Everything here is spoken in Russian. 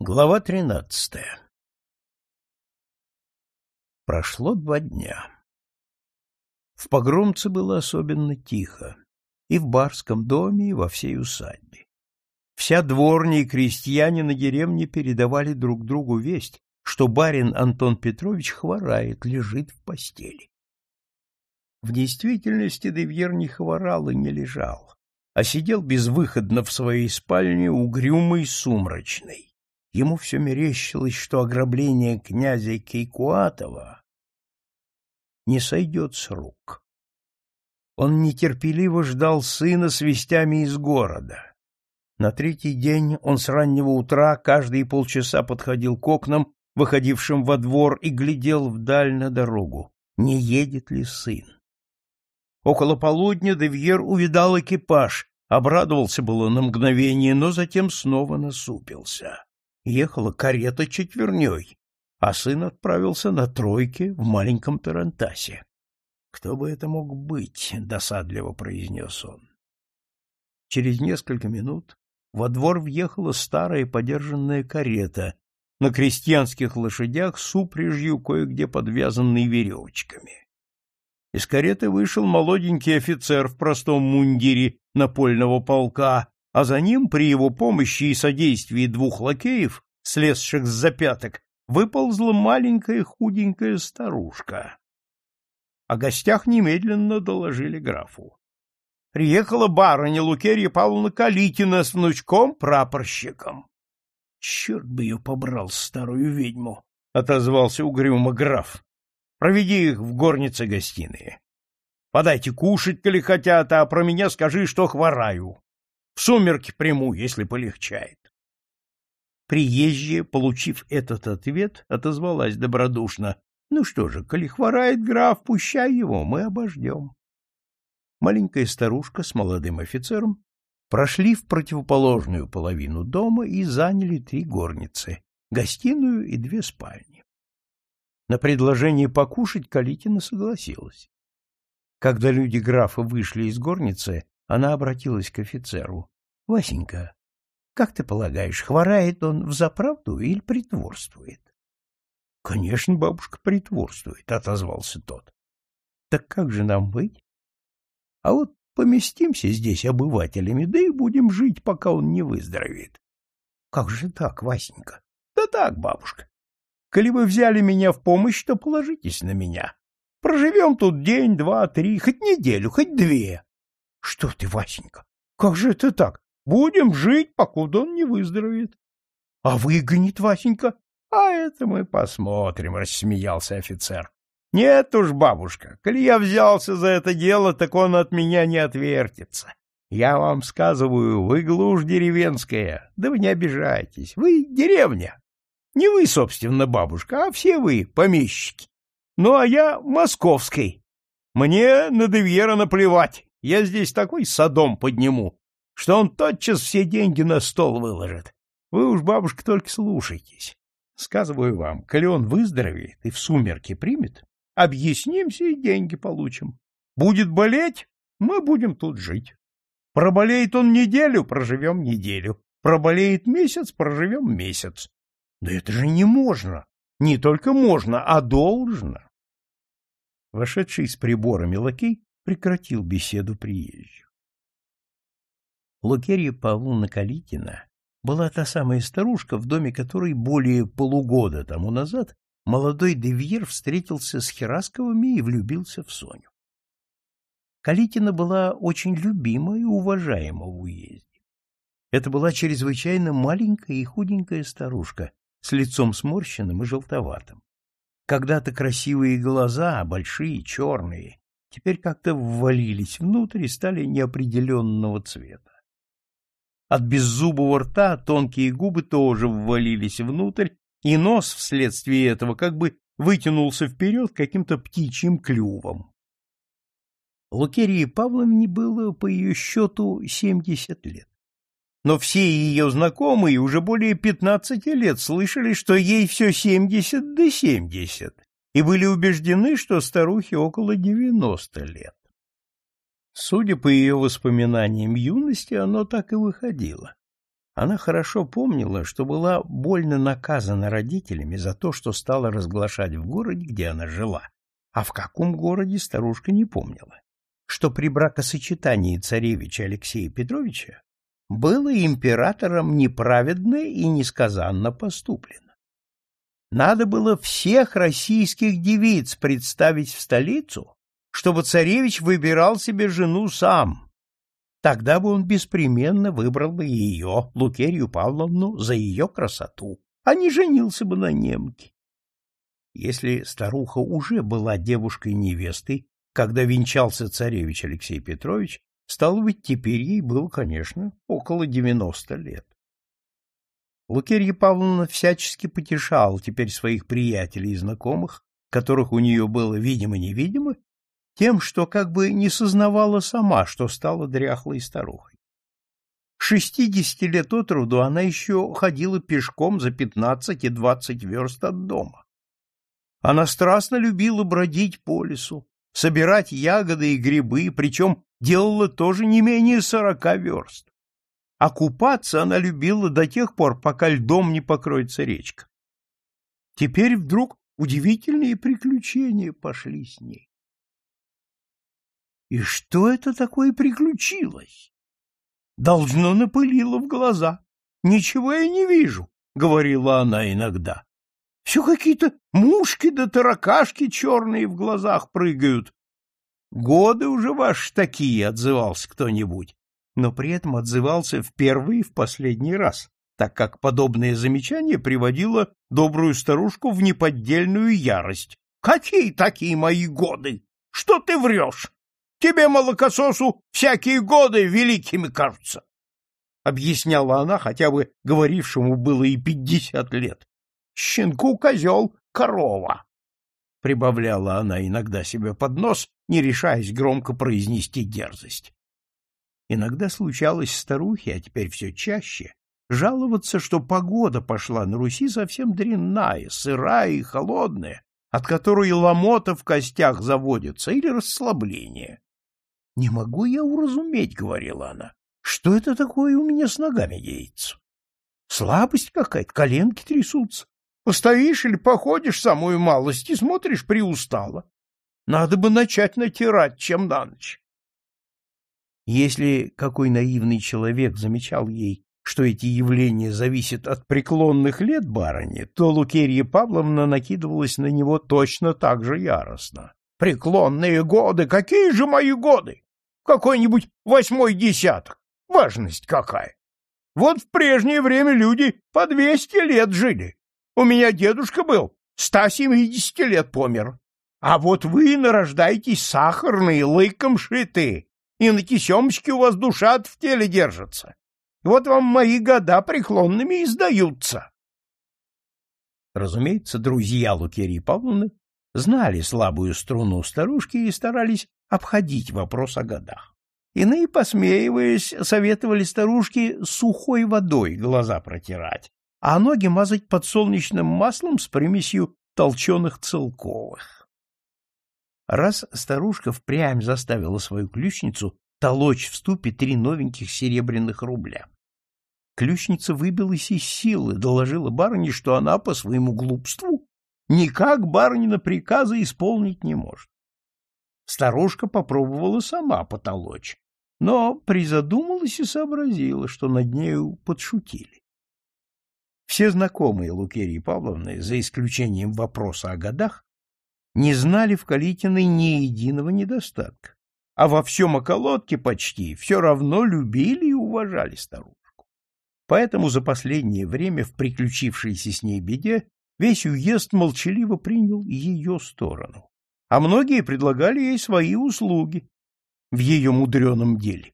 Глава тринадцатая Прошло два дня. В погромце было особенно тихо, и в барском доме, и во всей усадьбе. Вся дворня и крестьяне на деревне передавали друг другу весть, что барин Антон Петрович хворает, лежит в постели. В действительности Девьер не хворал и не лежал, а сидел безвыходно в своей спальне угрюмый сумрачный Ему все мерещилось, что ограбление князя Кейкуатова не сойдет с рук. Он нетерпеливо ждал сына с вестями из города. На третий день он с раннего утра каждые полчаса подходил к окнам, выходившим во двор, и глядел вдаль на дорогу, не едет ли сын. Около полудня Девьер увидал экипаж, обрадовался было на мгновение, но затем снова насупился ехала карета четверней, а сын отправился на тройке в маленьком Тарантасе. «Кто бы это мог быть?» — досадливо произнес он. Через несколько минут во двор въехала старая подержанная карета на крестьянских лошадях с упряжью, кое-где подвязанной веревочками. Из кареты вышел молоденький офицер в простом мундире напольного полка а за ним при его помощи и содействии двух лакеев, слезших с запяток, выползла маленькая худенькая старушка. О гостях немедленно доложили графу. Приехала барыня Лукерья Павловна Калитина с внучком-прапорщиком. — Черт бы ее побрал, старую ведьму! — отозвался угрюмо граф. — Проведи их в горнице гостиные. Подайте кушать, коли хотят, а про меня скажи, что хвораю. В сумерки приму, если полегчает. Приезжая, получив этот ответ, отозвалась добродушно. — Ну что же, коли хворает граф, пущай его, мы обождем. Маленькая старушка с молодым офицером прошли в противоположную половину дома и заняли три горницы — гостиную и две спальни. На предложение покушать Калитина согласилась. Когда люди графа вышли из горницы, она обратилась к офицеру. — Васенька, как ты полагаешь, хворает он взаправду или притворствует? — Конечно, бабушка притворствует, — отозвался тот. — Так как же нам быть? — А вот поместимся здесь обывателями, да и будем жить, пока он не выздоровеет. — Как же так, Васенька? — Да так, бабушка. Коли вы взяли меня в помощь, то положитесь на меня. Проживем тут день, два, три, хоть неделю, хоть две. — Что ты, Васенька, как же это так? Будем жить, покуда он не выздоровеет. — А выгонит Васенька? — А это мы посмотрим, — рассмеялся офицер. — Нет уж, бабушка, коли я взялся за это дело, так он от меня не отвертится. Я вам сказываю, вы глушь деревенская, да вы не обижайтесь, вы деревня. Не вы, собственно, бабушка, а все вы помещики. Ну, а я московской. Мне на Девьера наплевать. Я здесь такой садом подниму, что он тотчас все деньги на стол выложит. Вы уж, бабушка, только слушайтесь. Сказываю вам, коли он выздоровеет и в сумерки примет, объяснимся и деньги получим. Будет болеть, мы будем тут жить. Проболеет он неделю, проживем неделю. Проболеет месяц, проживем месяц. Да это же не можно. Не только можно, а должно. Вошедший с приборами лакей прекратил беседу приезжих. Лукерья Павловна Калитина была та самая старушка, в доме которой более полугода тому назад молодой Девьер встретился с Херасковыми и влюбился в Соню. Калитина была очень любима и уважаема в уезде. Это была чрезвычайно маленькая и худенькая старушка с лицом сморщенным и желтоватым. Когда-то красивые глаза, большие, черные, теперь как-то ввалились внутрь и стали неопределенного цвета. От беззубого рта тонкие губы тоже ввалились внутрь, и нос вследствие этого как бы вытянулся вперед каким-то птичьим клювом. Лукерии Павловне было, по ее счету, семьдесят лет. Но все ее знакомые уже более пятнадцати лет слышали, что ей все семьдесят до семьдесят, и были убеждены, что старухе около девяносто лет. Судя по ее воспоминаниям юности, оно так и выходило. Она хорошо помнила, что была больно наказана родителями за то, что стала разглашать в городе, где она жила, а в каком городе старушка не помнила, что при бракосочетании царевича Алексея Петровича было императором неправедно и несказанно поступлено. Надо было всех российских девиц представить в столицу, чтобы царевич выбирал себе жену сам. Тогда бы он беспременно выбрал бы ее, Лукерью Павловну, за ее красоту, а не женился бы на немке. Если старуха уже была девушкой-невестой, когда венчался царевич Алексей Петрович, стало быть, теперь ей было, конечно, около девяносто лет. Лукерья Павловна всячески потешала теперь своих приятелей и знакомых, которых у нее было видимо-невидимо, тем, что как бы не сознавала сама, что стала дряхлой старухой. Шестидесяти лет от роду она еще ходила пешком за пятнадцать и двадцать верст от дома. Она страстно любила бродить по лесу, собирать ягоды и грибы, причем делала тоже не менее сорока верст. А купаться она любила до тех пор, пока льдом не покроется речка. Теперь вдруг удивительные приключения пошли с ней. И что это такое приключилось? Должно напылило в глаза. Ничего я не вижу, — говорила она иногда. Все какие-то мушки да таракашки черные в глазах прыгают. Годы уже ваши такие, — отзывался кто-нибудь но при этом отзывался в первый и в последний раз, так как подобное замечание приводило добрую старушку в неподдельную ярость. — Какие такие мои годы? Что ты врешь? Тебе, молокососу, всякие годы великими кажутся. Объясняла она, хотя бы говорившему было и пятьдесят лет. Щенку козел, корова. Прибавляла она иногда себе под нос, не решаясь громко произнести дерзость. Иногда случалось старухе, а теперь все чаще, жаловаться, что погода пошла на Руси совсем дрянная, сырая и холодная, от которой ломота в костях заводится или расслабление. — Не могу я уразуметь, — говорила она, — что это такое у меня с ногами деется. Слабость какая-то, коленки трясутся. Постоишь или походишь самую малость и смотришь приустало. Надо бы начать натирать, чем на ночь. Если какой наивный человек замечал ей, что эти явления зависят от преклонных лет барыни, то Лукерья Павловна накидывалась на него точно так же яростно. «Преклонные годы! Какие же мои годы? Какой-нибудь восьмой десяток! Важность какая! Вот в прежнее время люди по двести лет жили. У меня дедушка был, ста семидесяти лет помер. А вот вы нарождаетесь сахарные, лыком шиты, и на тесемочке у вас душа в теле держится. Вот вам мои года преклонными издаются. Разумеется, друзья Лукерии Павловны знали слабую струну старушки и старались обходить вопрос о годах. Иные, посмеиваясь, советовали старушке сухой водой глаза протирать, а ноги мазать подсолнечным маслом с примесью толченых целковых. Раз старушка впрямь заставила свою ключницу толочь в ступе три новеньких серебряных рубля. Ключница выбилась из силы, доложила барыне, что она по своему глупству никак барынина приказа исполнить не может. Старушка попробовала сама потолочь, но призадумалась и сообразила, что над нею подшутили. Все знакомые Лукерии Павловны, за исключением вопроса о годах, не знали в Калитиной ни единого недостатка, а во всем околотке почти все равно любили и уважали старушку. Поэтому за последнее время в приключившейся с ней беде весь уезд молчаливо принял ее сторону, а многие предлагали ей свои услуги в ее мудреном деле.